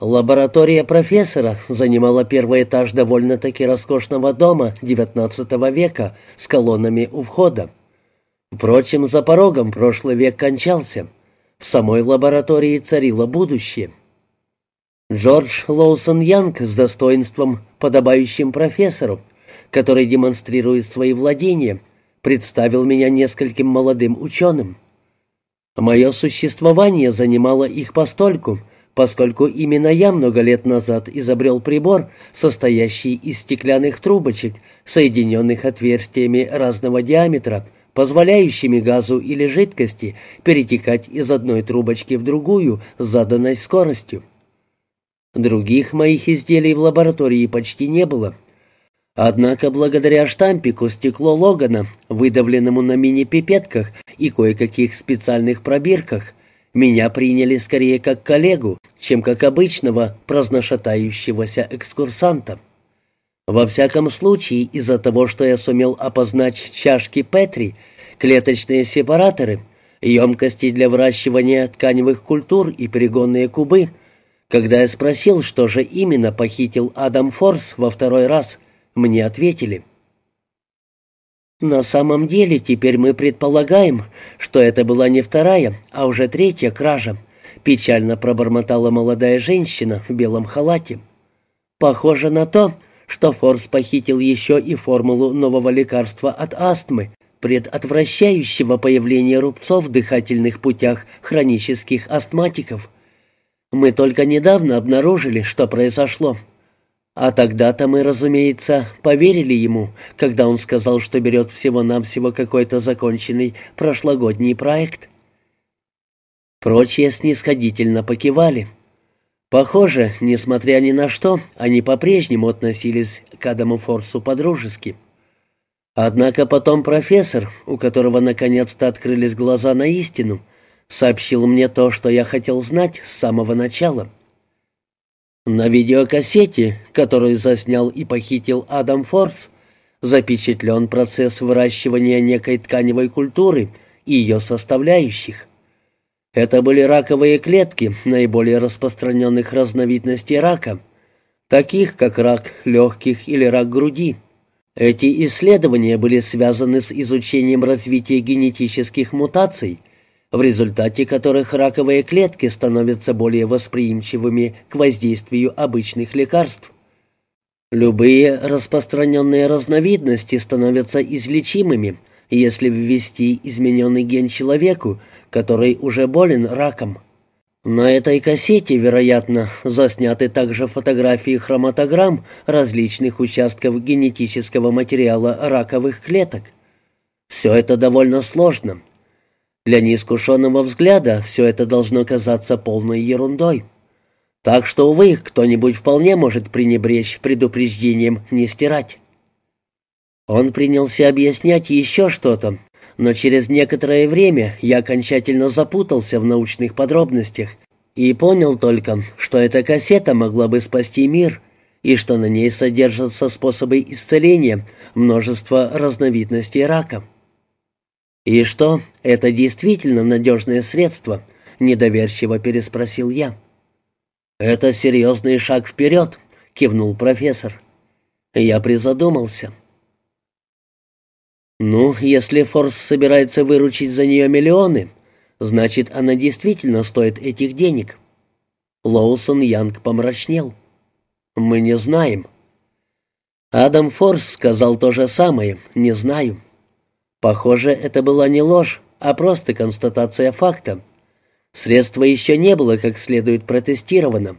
Лаборатория профессора занимала первый этаж довольно-таки роскошного дома XIX века с колоннами у входа. Впрочем, за порогом прошлый век кончался. В самой лаборатории царило будущее. Джордж Лоусон Янг с достоинством, подобающим профессору, который демонстрирует свои владения, представил меня нескольким молодым ученым. Мое существование занимало их постольку — поскольку именно я много лет назад изобрел прибор, состоящий из стеклянных трубочек, соединенных отверстиями разного диаметра, позволяющими газу или жидкости перетекать из одной трубочки в другую с заданной скоростью. Других моих изделий в лаборатории почти не было. Однако благодаря штампику стекло Логана, выдавленному на мини-пипетках и кое-каких специальных пробирках, меня приняли скорее как коллегу, чем как обычного праздношатающегося экскурсанта. Во всяком случае, из-за того, что я сумел опознать чашки Петри, клеточные сепараторы, емкости для выращивания тканевых культур и перегонные кубы, когда я спросил, что же именно похитил Адам Форс во второй раз, мне ответили — на самом деле теперь мы предполагаем, что это была не вторая, а уже третья кража, печально пробормотала молодая женщина в белом халате. Похоже на то, что Форс похитил еще и формулу нового лекарства от астмы, предотвращающего появление рубцов в дыхательных путях хронических астматиков. Мы только недавно обнаружили, что произошло. А тогда-то мы, разумеется, поверили ему, когда он сказал, что берет всего-навсего какой-то законченный прошлогодний проект. Прочие снисходительно покивали. Похоже, несмотря ни на что, они по-прежнему относились к Адаму Форсу по-дружески. Однако потом профессор, у которого наконец-то открылись глаза на истину, сообщил мне то, что я хотел знать с самого начала — на видеокассете, которую заснял и похитил Адам Форс, запечатлен процесс выращивания некой тканевой культуры и ее составляющих. Это были раковые клетки наиболее распространенных разновидностей рака, таких как рак легких или рак груди. Эти исследования были связаны с изучением развития генетических мутаций – в результате которых раковые клетки становятся более восприимчивыми к воздействию обычных лекарств. Любые распространенные разновидности становятся излечимыми, если ввести измененный ген человеку, который уже болен раком. На этой кассете, вероятно, засняты также фотографии хроматограмм различных участков генетического материала раковых клеток. Все это довольно сложно – для неискушенного взгляда все это должно казаться полной ерундой. Так что, увы, кто-нибудь вполне может пренебречь предупреждением не стирать. Он принялся объяснять еще что-то, но через некоторое время я окончательно запутался в научных подробностях и понял только, что эта кассета могла бы спасти мир, и что на ней содержатся способы исцеления множества разновидностей рака. «И что, это действительно надежное средство?» — недоверчиво переспросил я. «Это серьезный шаг вперед», — кивнул профессор. Я призадумался. «Ну, если Форс собирается выручить за нее миллионы, значит, она действительно стоит этих денег». Лоусон Янг помрачнел. «Мы не знаем». Адам Форс сказал то же самое «не знаю». Похоже, это была не ложь, а просто констатация факта. Средство еще не было как следует протестировано.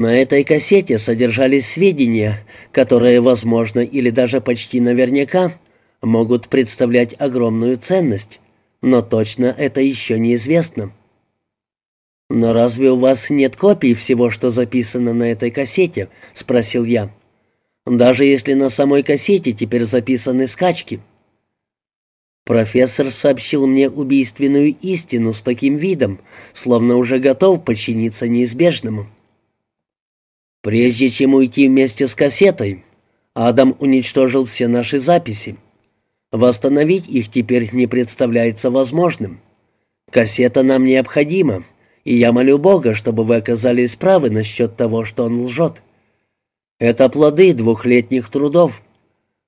На этой кассете содержались сведения, которые, возможно, или даже почти наверняка, могут представлять огромную ценность, но точно это еще неизвестно. «Но разве у вас нет копий всего, что записано на этой кассете?» — спросил я. «Даже если на самой кассете теперь записаны скачки». Профессор сообщил мне убийственную истину с таким видом, словно уже готов подчиниться неизбежному. Прежде чем уйти вместе с кассетой, Адам уничтожил все наши записи. Восстановить их теперь не представляется возможным. Кассета нам необходима, и я молю Бога, чтобы вы оказались правы насчет того, что он лжет. Это плоды двухлетних трудов.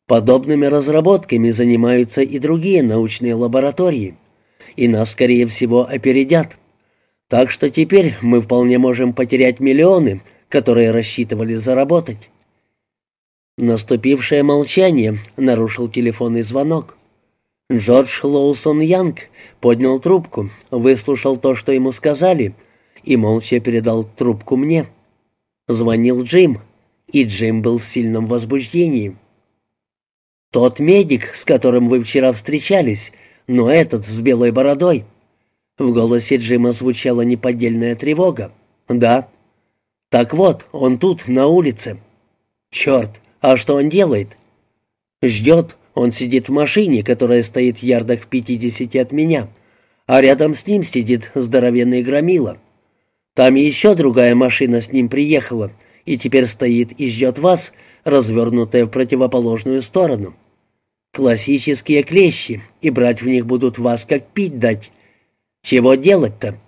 Подобными разработками занимаются и другие научные лаборатории, и нас, скорее всего, опередят. Так что теперь мы вполне можем потерять миллионы, которые рассчитывали заработать. Наступившее молчание нарушил телефонный звонок. Джордж Лоусон Янг поднял трубку, выслушал то, что ему сказали, и молча передал трубку мне. Звонил Джим, и Джим был в сильном возбуждении. «Тот медик, с которым вы вчера встречались, но этот с белой бородой». В голосе Джима звучала неподдельная тревога. «Да». «Так вот, он тут, на улице». «Черт, а что он делает?» «Ждет. Он сидит в машине, которая стоит в ярдах пятидесяти от меня, а рядом с ним сидит здоровенный громила. Там еще другая машина с ним приехала, и теперь стоит и ждет вас, развернутая в противоположную сторону. Классические клещи, и брать в них будут вас, как пить дать. Чего делать-то?»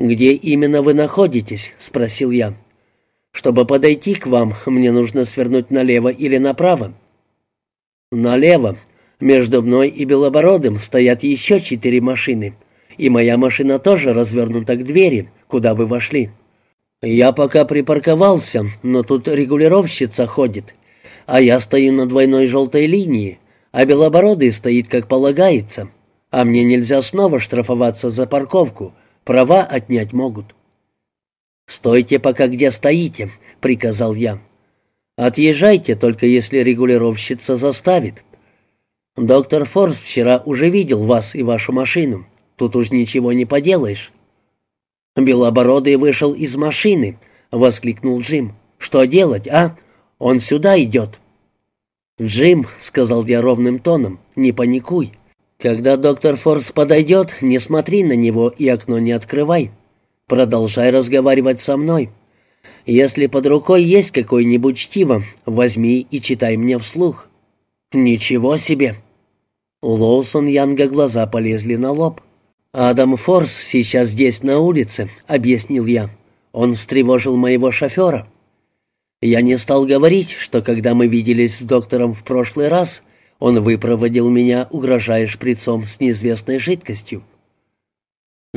«Где именно вы находитесь?» — спросил я. «Чтобы подойти к вам, мне нужно свернуть налево или направо». «Налево. Между мной и Белобородым стоят еще четыре машины, и моя машина тоже развернута к двери, куда вы вошли. Я пока припарковался, но тут регулировщица ходит, а я стою на двойной желтой линии, а Белобородый стоит как полагается, а мне нельзя снова штрафоваться за парковку, права отнять могут». «Стойте пока где стоите», — приказал я. «Отъезжайте, только если регулировщица заставит». «Доктор Форс вчера уже видел вас и вашу машину. Тут уж ничего не поделаешь». «Белобородый вышел из машины», — воскликнул Джим. «Что делать, а? Он сюда идет». «Джим», — сказал я ровным тоном, — «не паникуй. Когда доктор Форс подойдет, не смотри на него и окно не открывай. Продолжай разговаривать со мной. Если под рукой есть какой-нибудь чтиво, возьми и читай мне вслух». «Ничего себе!» У Лоусон Янга глаза полезли на лоб. «Адам Форс сейчас здесь на улице», — объяснил я. «Он встревожил моего шофера». Я не стал говорить, что когда мы виделись с доктором в прошлый раз, он выпроводил меня, угрожая шприцом с неизвестной жидкостью.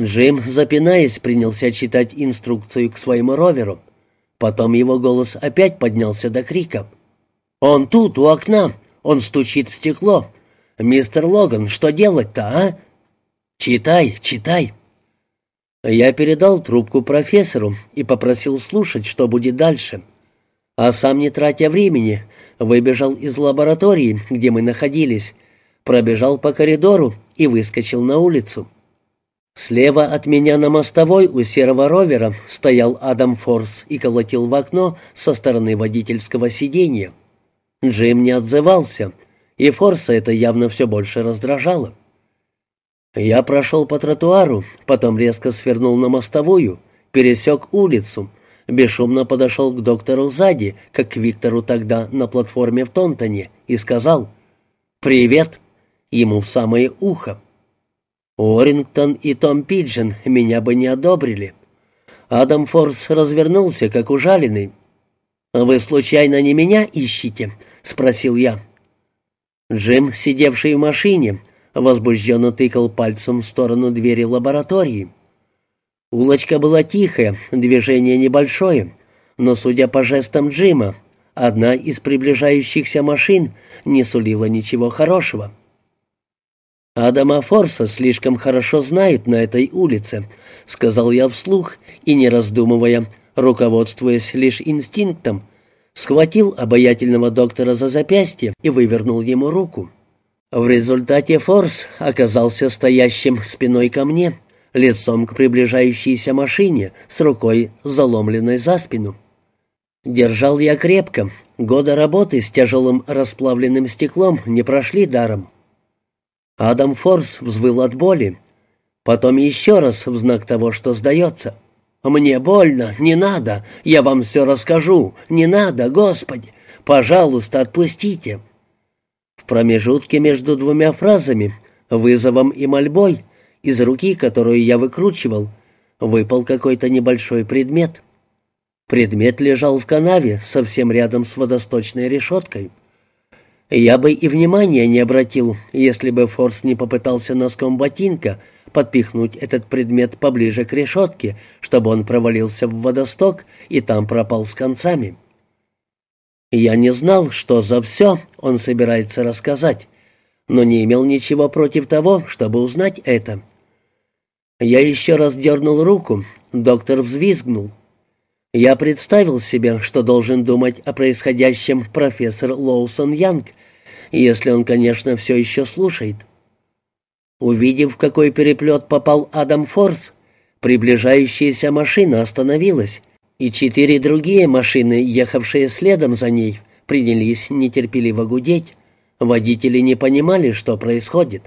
Джим, запинаясь, принялся читать инструкцию к своему роверу. Потом его голос опять поднялся до крика. «Он тут, у окна! Он стучит в стекло! Мистер Логан, что делать-то, а? Читай, читай!» Я передал трубку профессору и попросил слушать, что будет дальше — а сам, не тратя времени, выбежал из лаборатории, где мы находились, пробежал по коридору и выскочил на улицу. Слева от меня на мостовой у серого ровера стоял Адам Форс и колотил в окно со стороны водительского сиденья. Джим не отзывался, и Форса это явно все больше раздражало. Я прошел по тротуару, потом резко свернул на мостовую, пересек улицу бесшумно подошел к доктору сзади, как к Виктору тогда на платформе в Тонтоне, и сказал «Привет!» ему в самое ухо. Уоррингтон и Том Пиджин меня бы не одобрили. Адам Форс развернулся, как ужаленный. «Вы случайно не меня ищете?» — спросил я. Джим, сидевший в машине, возбужденно тыкал пальцем в сторону двери лаборатории. Улочка была тихая, движение небольшое, но, судя по жестам Джима, одна из приближающихся машин не сулила ничего хорошего. «Адама Форса слишком хорошо знают на этой улице», — сказал я вслух и, не раздумывая, руководствуясь лишь инстинктом, схватил обаятельного доктора за запястье и вывернул ему руку. В результате Форс оказался стоящим спиной ко мне — лицом к приближающейся машине с рукой, заломленной за спину. Держал я крепко, годы работы с тяжелым расплавленным стеклом не прошли даром. Адам Форс взвыл от боли, потом еще раз в знак того, что сдается. «Мне больно, не надо, я вам все расскажу, не надо, Господи, пожалуйста, отпустите». В промежутке между двумя фразами, вызовом и мольбой, из руки, которую я выкручивал, выпал какой-то небольшой предмет. Предмет лежал в канаве, совсем рядом с водосточной решеткой. Я бы и внимания не обратил, если бы Форс не попытался носком ботинка подпихнуть этот предмет поближе к решетке, чтобы он провалился в водосток и там пропал с концами. Я не знал, что за все он собирается рассказать, но не имел ничего против того, чтобы узнать это. Я еще раз дернул руку, доктор взвизгнул. Я представил себе, что должен думать о происходящем профессор Лоусон Янг, если он, конечно, все еще слушает. Увидев, в какой переплет попал Адам Форс, приближающаяся машина остановилась, и четыре другие машины, ехавшие следом за ней, принялись нетерпеливо гудеть. Водители не понимали, что происходит.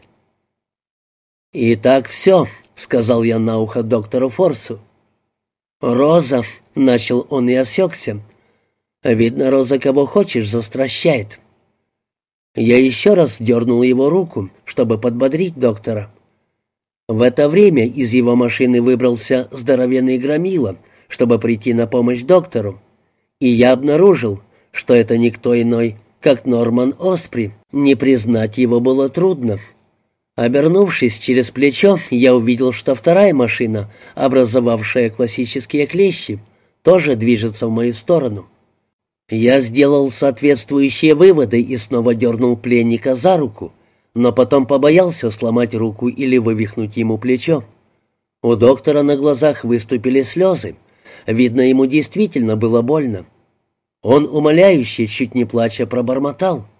«Итак, все», — сказал я на ухо доктору Форсу. «Роза», — начал он и осекся. «Видно, Роза кого хочешь застращает». Я еще раз дернул его руку, чтобы подбодрить доктора. В это время из его машины выбрался здоровенный громила, чтобы прийти на помощь доктору. И я обнаружил, что это никто иной, как Норман Оспри. Не признать его было трудно. Обернувшись через плечо, я увидел, что вторая машина, образовавшая классические клещи, тоже движется в мою сторону. Я сделал соответствующие выводы и снова дернул пленника за руку, но потом побоялся сломать руку или вывихнуть ему плечо. У доктора на глазах выступили слезы. Видно, ему действительно было больно. Он умоляюще, чуть не плача, пробормотал —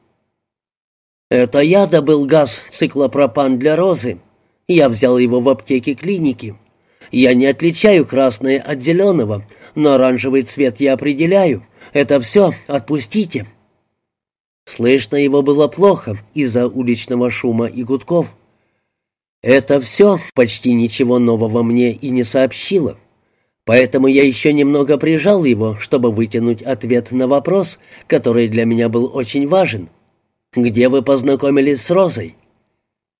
«Это я добыл газ циклопропан для розы. Я взял его в аптеке клиники. Я не отличаю красное от зеленого, но оранжевый цвет я определяю. Это все, отпустите». Слышно его было плохо из-за уличного шума и гудков. Это все почти ничего нового мне и не сообщило. Поэтому я еще немного прижал его, чтобы вытянуть ответ на вопрос, который для меня был очень важен — где вы познакомились с Розой?»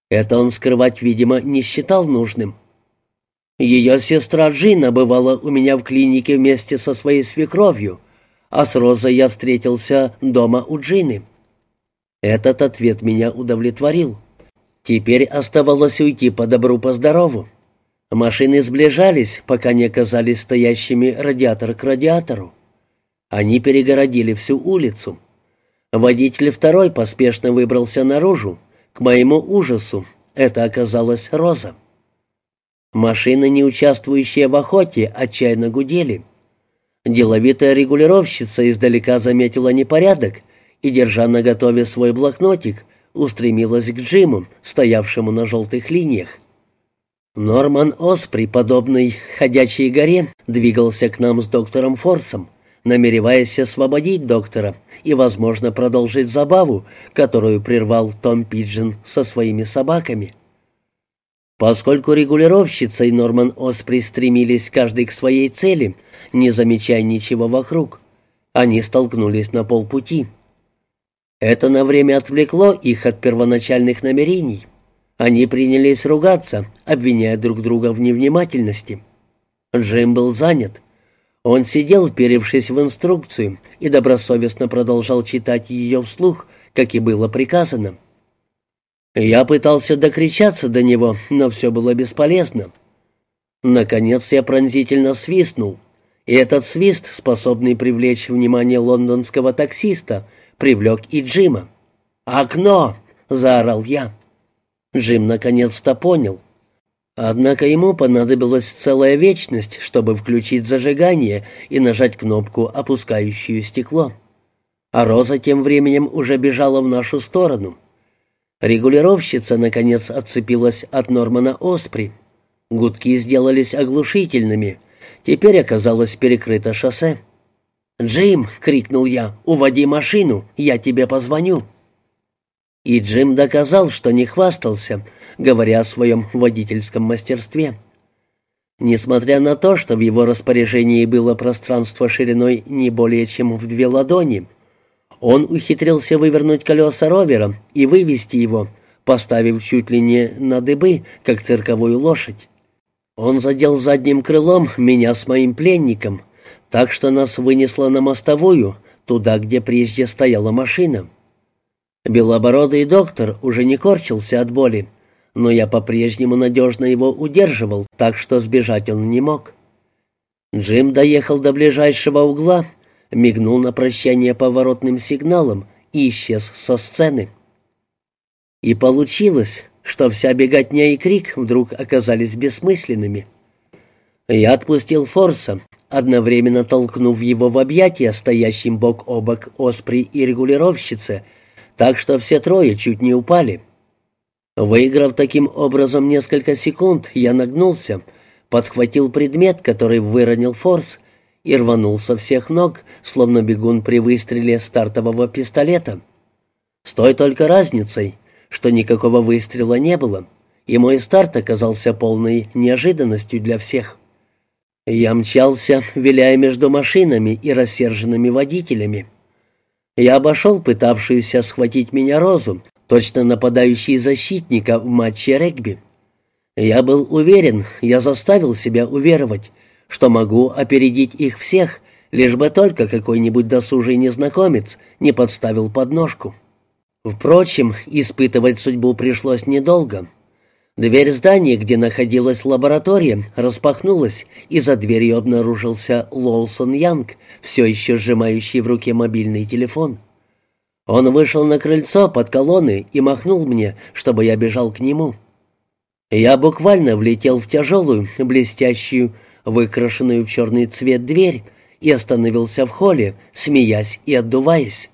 Это он скрывать, видимо, не считал нужным. Ее сестра Джина бывала у меня в клинике вместе со своей свекровью, а с Розой я встретился дома у Джины. Этот ответ меня удовлетворил. Теперь оставалось уйти по добру, по здорову. Машины сближались, пока не оказались стоящими радиатор к радиатору. Они перегородили всю улицу. Водитель второй поспешно выбрался наружу. К моему ужасу, это оказалась Роза. Машины, не участвующие в охоте, отчаянно гудели. Деловитая регулировщица издалека заметила непорядок и, держа на готове свой блокнотик, устремилась к Джиму, стоявшему на желтых линиях. Норман Оспри, подобный ходячей горе, двигался к нам с доктором Форсом, намереваясь освободить доктора — и, возможно, продолжить забаву, которую прервал Том Пиджин со своими собаками. Поскольку регулировщица и Норман Оспри стремились каждый к своей цели, не замечая ничего вокруг, они столкнулись на полпути. Это на время отвлекло их от первоначальных намерений. Они принялись ругаться, обвиняя друг друга в невнимательности. Джим был занят. Он сидел, вперевшись в инструкцию, и добросовестно продолжал читать ее вслух, как и было приказано. Я пытался докричаться до него, но все было бесполезно. Наконец я пронзительно свистнул, и этот свист, способный привлечь внимание лондонского таксиста, привлек и Джима. «Окно!» — заорал я. Джим наконец-то понял — Однако ему понадобилась целая вечность, чтобы включить зажигание и нажать кнопку, опускающую стекло. А Роза тем временем уже бежала в нашу сторону. Регулировщица, наконец, отцепилась от Нормана Оспри. Гудки сделались оглушительными. Теперь оказалось перекрыто шоссе. «Джим!» — крикнул я. «Уводи машину! Я тебе позвоню!» И Джим доказал, что не хвастался — говоря о своем водительском мастерстве. Несмотря на то, что в его распоряжении было пространство шириной не более чем в две ладони, он ухитрился вывернуть колеса ровера и вывести его, поставив чуть ли не на дыбы, как цирковую лошадь. Он задел задним крылом меня с моим пленником, так что нас вынесло на мостовую, туда, где прежде стояла машина. Белобородый доктор уже не корчился от боли, но я по-прежнему надежно его удерживал, так что сбежать он не мог. Джим доехал до ближайшего угла, мигнул на прощание поворотным сигналом и исчез со сцены. И получилось, что вся беготня и крик вдруг оказались бессмысленными. Я отпустил Форса, одновременно толкнув его в объятия стоящим бок о бок Оспри и регулировщице, так что все трое чуть не упали. Выиграв таким образом несколько секунд, я нагнулся, подхватил предмет, который выронил Форс, и рванул со всех ног, словно бегун при выстреле стартового пистолета. С той только разницей — что никакого выстрела не было, и мой старт оказался полной неожиданностью для всех. Я мчался, виляя между машинами и рассерженными водителями. Я обошел пытавшуюся схватить меня Розу, точно нападающий защитника в матче регби. Я был уверен, я заставил себя уверовать, что могу опередить их всех, лишь бы только какой-нибудь досужий незнакомец не подставил подножку. Впрочем, испытывать судьбу пришлось недолго. Дверь здания, где находилась лаборатория, распахнулась, и за дверью обнаружился Лолсон Янг, все еще сжимающий в руке мобильный телефон. Он вышел на крыльцо под колонны и махнул мне, чтобы я бежал к нему. Я буквально влетел в тяжелую, блестящую, выкрашенную в черный цвет дверь и остановился в холле, смеясь и отдуваясь.